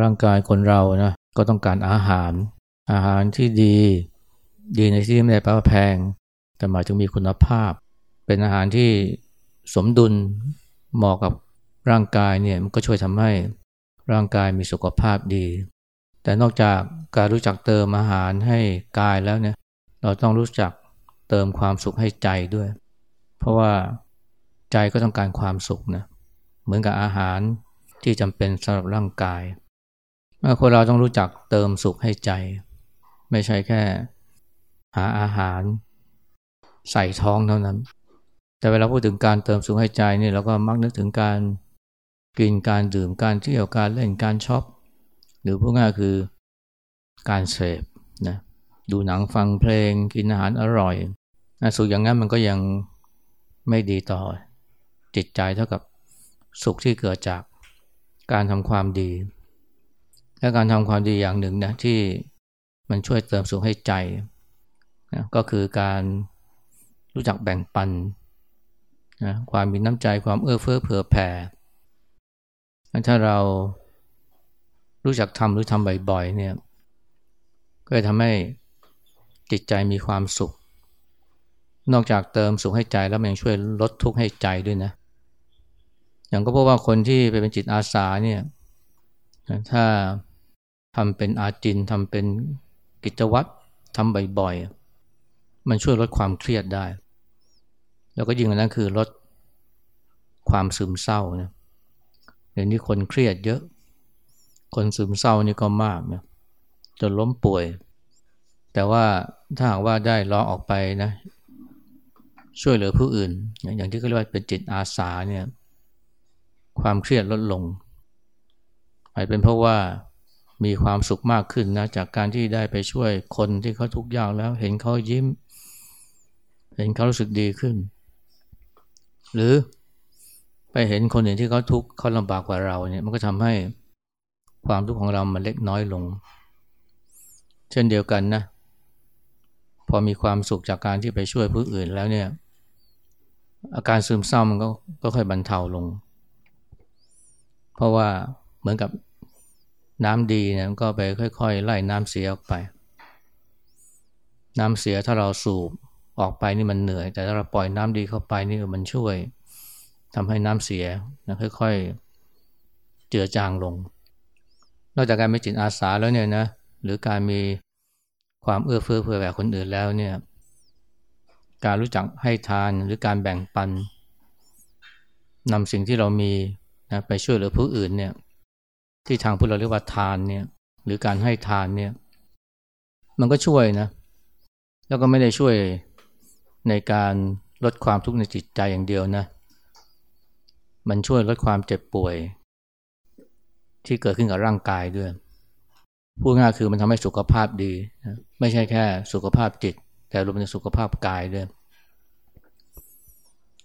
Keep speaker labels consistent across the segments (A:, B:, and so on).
A: ร่างกายคนเรานะก็ต้องการอาหาร อาหารที่ดี ดีในที่ไม่ได้แปลว่าแพง แต่หมายถึงมีคุณภาพ เป็นอาหารที่สมดุลเหมาะกับร่างกายเนี่ยมันก็ช่วยทำให้ร่างกายมีสุขภาพดี แต่นอกจากการรู้จักเติมอาหารให้กายแล้วเนี่ยเราต้องรู้จักเติมความสุขให้ใจด้วย เพราะว่าใจก็ต้องการความสุขนะเหมือนกับอาหารที่จำเป็นสำหรับร่างกาย คนเราต้องรู้จักเติมสุขให้ใจ ไม่ใช่แค่ หาอาหาร ใส่ท้องเท่านั้น แต่เวลาพูดถึงการเติมสุขให้ใจนี่เราก็มักนึกถึงการกินการดื่มการเที่ยวการเล่นการช็อปหรือพูดง่ายคือการเสพนะดูหนังฟังเพลงกินอาหารอร่อยนะสุขอย่างนั้นมันก็ยังไม่ดีต่อจิตใจเท่ากับสุขที่เกิดจากการทำความดี และการทำความดีอย่างหนึ่งนะที่มันช่วยเติมสุขให้ใจนะก็คือการรู้จักแบ่งปันนะความมีน้ำใจความเอื้อเฟื้อเผื่อแผ่ถ้าเรารู้จักทำหรือทำบ่อยๆเนี่ยก็จะทำให้จิตใจมีความสุข นอกจากเติมสุขให้ใจแล้วมันยังช่วยลดทุกข์ให้ใจด้วยนะ อย่างก็เพราะว่าคนที่ไปเป็นจิตอาสาเนี่ยถ้า ทำเป็นอาจินทำเป็นกิจวัตรทำบ่อยๆ มันช่วยลดความเครียดได้ แล้วก็ยิ่งกว่านั้นคือลดความซึมเศร้านะเดี๋ยวนี้คนเครียดเยอะ คนซึมเศร้านี่ก็มากนะจนล้มป่วย แต่ว่าถ้าหากว่าได้ลองออกไปนะ ช่วยเหลือผู้อื่น อย่างที่เขาเรียกว่าเป็นจิตอาสาเนี่ยความเครียดลดลงอาจเป็นเพราะว่า มีความสุขมากขึ้นนะจากการที่ได้ไปช่วยคนที่เขาทุกข์ยากแล้ว เห็นเขายิ้ม เห็นเขารู้สึกดีขึ้น หรือไปเห็นคนอื่นที่เขาทุกข์เขาลำบากกว่าเราเนี่ยมันก็ทำให้ความทุกข์ของเรามันเล็กน้อยลง เช่นเดียวกันนะพอมีความสุขจากการที่ไปช่วยผู้อื่นแล้วเนี่ย อาการซึมเศร้ามันก็ก็ค่อยบรรเทาลง เพราะว่าเหมือนกับ น้ำดีเนี่ยก็ไปค่อยๆ ไล่น้ำเสียออกไป น้ำเสียถ้าเราสูบออกไปนี่มันเหนื่อย แต่ถ้าเราปล่อยน้ำดีเข้าไปนี่มันช่วยทำให้น้ำเสียนะค่อยๆ เจือจางลง นอกจากการมีจิตอาสาแล้วเนี่ยนะหรือการมีความเอื้อเฟื้อเผื่อแผ่คนอื่นแล้วเนี่ยการรู้จักให้ทานหรือการแบ่งปันนำสิ่งที่เรามีนะไปช่วยเหลือผู้อื่นเนี่ย ที่ทางพุทธเราเรียกว่าทานเนี่ยหรือการให้ทานเนี่ยมันก็ช่วยนะ แล้วก็ไม่ได้ช่วยในการลดความทุกข์ในจิตใจอย่างเดียวนะ มันช่วยลดความเจ็บป่วย ที่เกิดขึ้นกับร่างกายด้วย พูดง่ายคือมันทำให้สุขภาพดีไม่ใช่แค่สุขภาพจิต แต่รวมถึงสุขภาพกายด้วย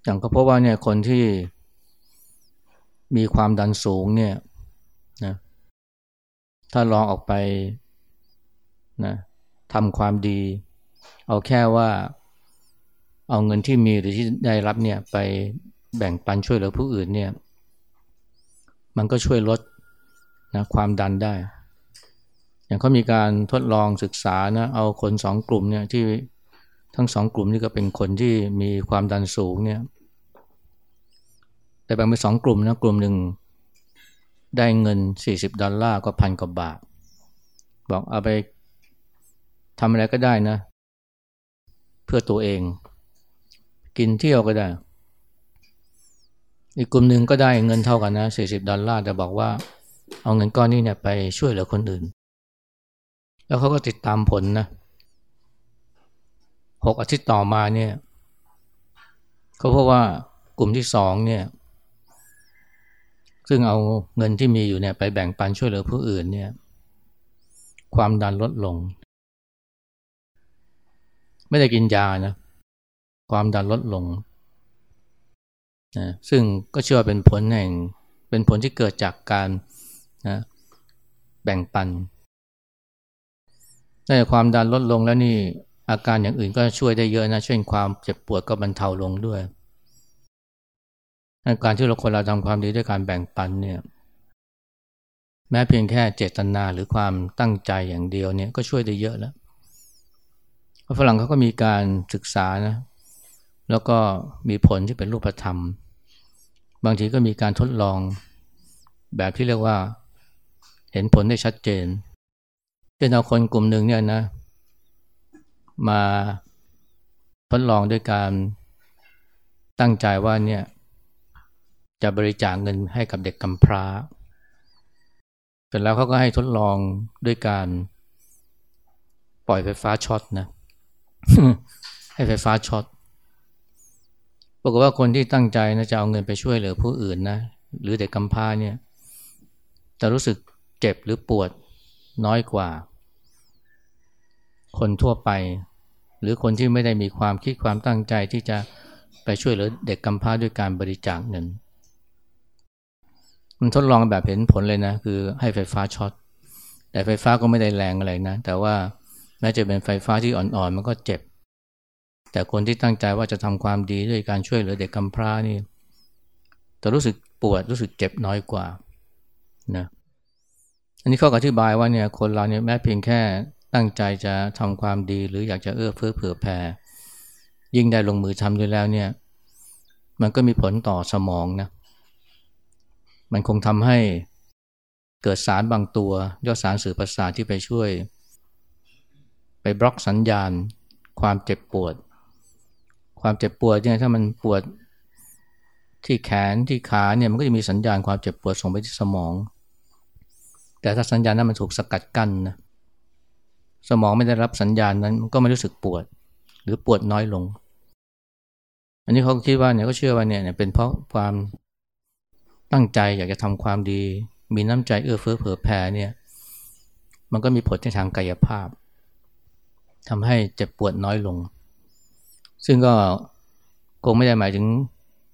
A: อย่างก็เพราะว่าเนี่ยคนที่มีความดันสูงเนี่ย ถ้าลองออกไปนะทำความดี เอาแค่ว่าเอาเงินที่มีหรือที่ได้รับเนี่ยไปแบ่งปันช่วยเหลือผู้อื่นเนี่ยมันก็ช่วยลดนะความดันได้ อย่างเขามีการทดลองศึกษานะเอาคนสองกลุ่มเนี่ยที่ทั้งสองกลุ่มนี่ก็เป็นคนที่มีความดันสูงเนี่ยแต่แบ่งเป็นสองกลุ่มนะกลุ่มหนึ่ง ได้เงิน 40 ดอลลาร์ก็พันกว่าบาท บอกเอาไปทำอะไรก็ได้นะ เพื่อตัวเอง กินเที่ยวก็ได้ อีกกลุ่มหนึ่งก็ได้เงินเท่ากันนะสี่สิบดอลลาร์แต่บอกว่า เอาเงินก้อนนี้เนี่ยไปช่วยเหลือคนอื่น แล้วเขาก็ติดตามผลนะหกอาทิตย์ต่อมาเนี่ยเขาพบว่ากลุ่มที่สองเนี่ย ซึ่งเอาเงินที่มีอยู่เนี่ยไปแบ่งปันช่วยเหลือผู้อื่นเนี่ยความดันลดลง ไม่ได้กินยานะ ความดันลดลงนะซึ่งก็เชื่อเป็นผลแห่งเป็นผลที่เกิดจากการนะแบ่งปันได้ความดันลดลงแล้วนี่อาการอย่างอื่นก็ช่วยได้เยอะนะเช่นความเจ็บปวดก็บรรเทาลงด้วย การที่เราคนเราทำความดีด้วยการแบ่งปันเนี่ยแม้เพียงแค่เจตนาหรือความตั้งใจอย่างเดียวเนี่ยก็ช่วยได้เยอะแล้วฝรั่งเขาก็มีการศึกษานะ แล้วก็มีผลที่เป็นรูปธรรม บางทีก็มีการทดลองแบบที่เรียกว่า เห็นผลได้ชัดเจนเป็นเอาคนกลุ่มหนึ่งเนี่ยนะ มาทดลองด้วยการตั้งใจว่าเนี่ย จะบริจาคเงินให้กับเด็กกำพร้า เสร็จแล้วเขาก็ให้ทดลองด้วยการปล่อยไฟฟ้าช็อตนะ ให้ไฟฟ้าช็อต ปรากฏว่าคนที่ตั้งใจนะจะเอาเงินไปช่วยเหลือผู้อื่นนะ หรือเด็กกำพร้าเนี่ย จะรู้สึกเจ็บหรือปวดน้อยกว่า คนทั่วไป หรือคนที่ไม่ได้มีความคิดความตั้งใจที่จะไปช่วยเหลือเด็กกำพร้าด้วยการบริจาคเงิน มันทดลองแบบเห็นผลเลยนะ คือให้ไฟฟ้าช็อตแต่ไฟฟ้าก็ไม่ได้แรงอะไรนะ แต่ว่าแม้จะเป็นไฟฟ้าที่อ่อนๆ มันก็เจ็บ แต่คนที่ตั้งใจว่าจะทำความดีด้วยการช่วยเหลือเด็กกำพร้านี่จะรู้สึกปวดรู้สึกเจ็บน้อยกว่านะอันนี้เขาอธิบายว่าเนี่ยคนเราเนี่ยแม้เพียงแค่ตั้งใจจะทำความดีหรืออยากจะเอื้อเฟื้อเผื่อแผ่ยิ่งได้ลงมือทำด้วยแล้วเนี่ย มันก็มีผลต่อสมองนะ มันคงทำให้เกิดสารบางตัว ยอดสารสื่อประสาทที่ไปช่วย ไปบล็อกสัญญาณ ความเจ็บปวด ความเจ็บปวดเนี่ยถ้ามันปวดที่แขนที่ขาเนี่ยมันก็จะมีสัญญาณความเจ็บปวดส่งไปที่สมอง แต่ถ้าสัญญาณนั้นมันถูกสกัดกั้นนะสมองไม่ได้รับสัญญาณนั้นมันก็ไม่รู้สึกปวด หรือปวดน้อยลง อันนี้เขาคิดว่าเนี่ยก็เชื่อว่าเนี่ยเป็นเพราะความ ตั้งใจอยากจะทำความดี มีน้ำใจเอื้อเฟื้อเผื่อแผ่เนี่ยมันก็มีผลในทางกายภาพทำให้เจ็บปวดน้อยลง ซึ่งก็คงไม่ได้หมายถึง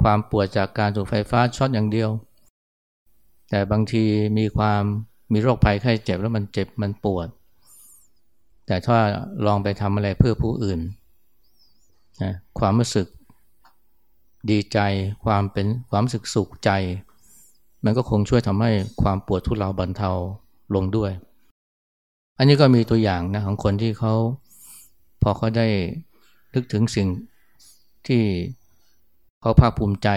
A: ความปวดจากการถูกไฟฟ้าช็อตอย่างเดียว แต่บางทีมีความมีโรคภัยไข้เจ็บแล้วมันเจ็บมันปวด แต่ถ้าลองไปทำอะไรเพื่อผู้อื่นนะความรู้สึกดีใจความเป็นความรู้สึกสุขใจ มันก็คงช่วยทำให้ความปวดทุเลาบรรเทาลงด้วย อันนี้ก็มีตัวอย่างนะของคนที่เขาพอเขาได้นึกถึงสิ่งที่เขาภาคภูมิใจ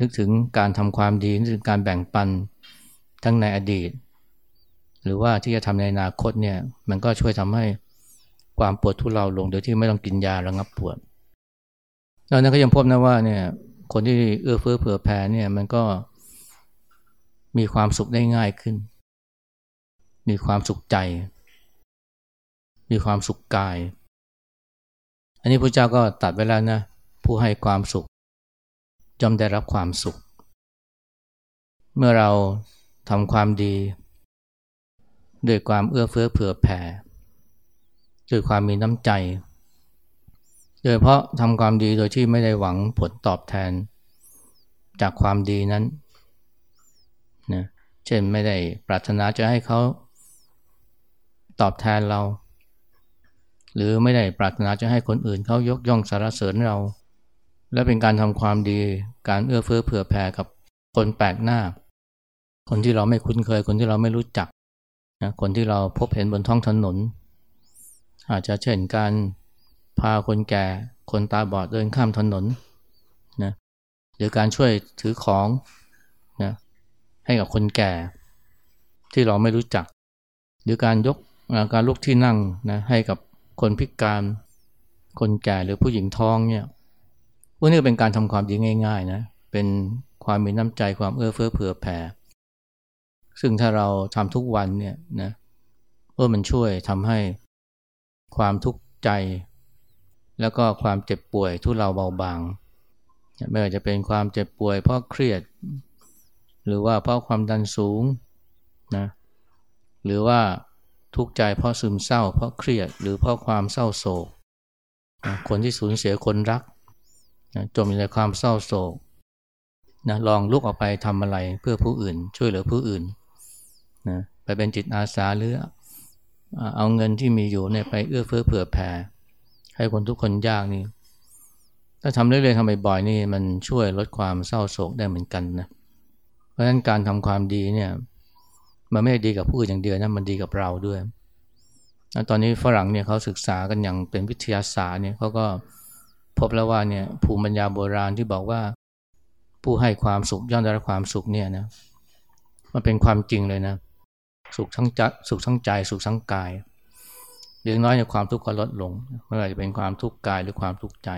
A: นึกถึงการทำความดีนึกถึงการแบ่งปันทั้งในอดีต หรือว่าที่จะทำในอนาคตเนี่ย มันก็ช่วยทำให้ความปวดทุเลาลงโดยที่ไม่ต้องกินยาระงับปวดแล้วนั้นก็ยังพบนะว่าเนี่ย คนที่เอื้อเฟื้อเผื่อแผ่เนี่ยมันก็มีความสุขได้ง่ายขึ้น มีความสุขใจ มีความสุขกาย อันนี้พระเจ้าก็ตัดไว้แล้วนะ ผู้ให้ความสุขจอมได้รับความสุข เมื่อเราทำความดีด้วยความเอื้อเฟื้อเผื่อแผ่ด้วยความมีน้ำใจ โดยเพราะทำความดีโดยที่ไม่ได้หวังผลตอบแทนจากความดีนั้นนะเช่นไม่ได้ปรารถนาจะให้เขาตอบแทนเรา หรือไม่ได้ปรารถนาจะให้คนอื่นเขายกย่องสรรเสริญเรา และเป็นการทำความดีการเอื้อเฟื้อเผื่อแผ่กับคนแปลกหน้า คนที่เราไม่คุ้นเคย คนที่เราไม่รู้จักนะคนที่เราพบเห็นบนท้องถนน อาจจะเช่นการ พาคนแก่คนตาบอดเดินข้ามถนนนะหรือการช่วยถือของนะให้กับคนแก่ ที่เราไม่รู้จัก หรือการยกการลุกที่นั่งนะให้กับคนพิการคนแก่หรือผู้หญิงท้องเนี่ยพวกนี้เป็นการทำความดีง่ายๆนะเป็นความมีน้ำใจความเอื้อเฟื้อเผื่อแผ่ ซึ่งถ้าเราทำทุกวันเนี่ยนะเออมันช่วยทำให้ความทุกข์ใจ แล้วก็ความเจ็บป่วยทุเราเบาบาง ไม่ว่าจะเป็นความเจ็บป่วยเพราะเครียด หรือว่าเพราะความดันสูงนะหรือว่าทุกข์ใจเพราะซึมเศร้า เพราะเครียดหรือเพราะความเศร้าโศกนะคนที่สูญเสียคนรักนะจมอยู่ในความเศร้าโศกนะลองลุกออกไปทำอะไรเพื่อผู้อื่น ช่วยเหลือผู้อื่นนะไปเป็นจิตอาสาหรือเอาเงินที่มีอยู่เนี่ยไปเอื้อเฟื้อเผื่อแผ่ ให้คนทุกคนยากนี่ ถ้าทำเรื่อยๆทำบ่อยๆนี่มันช่วยลดความเศร้าโศกได้เหมือนกันนะ เพราะฉะนั้นการทำความดีเนี่ย มันไม่ได้ดีกับผู้อื่นอย่างเดียวนะมันดีกับเราด้วยตอนนี้ฝรั่งเนี่ยเขาศึกษากันอย่างเป็นวิทยาศาสตร์เนี่ยเขาก็พบแล้วว่าเนี่ยภูมิปัญญาโบราณที่บอกว่าผู้ให้ความสุขย่อมได้รับความสุขเนี่ยนะมันเป็นความจริงเลยนะ สุขทั้งใจสุขทั้งใจสุขทั้งกาย อย่างน้อยในความทุกข์ก็ลดลงไม่ว่าจะเป็นความทุกข์กายหรือความทุกข์ใจ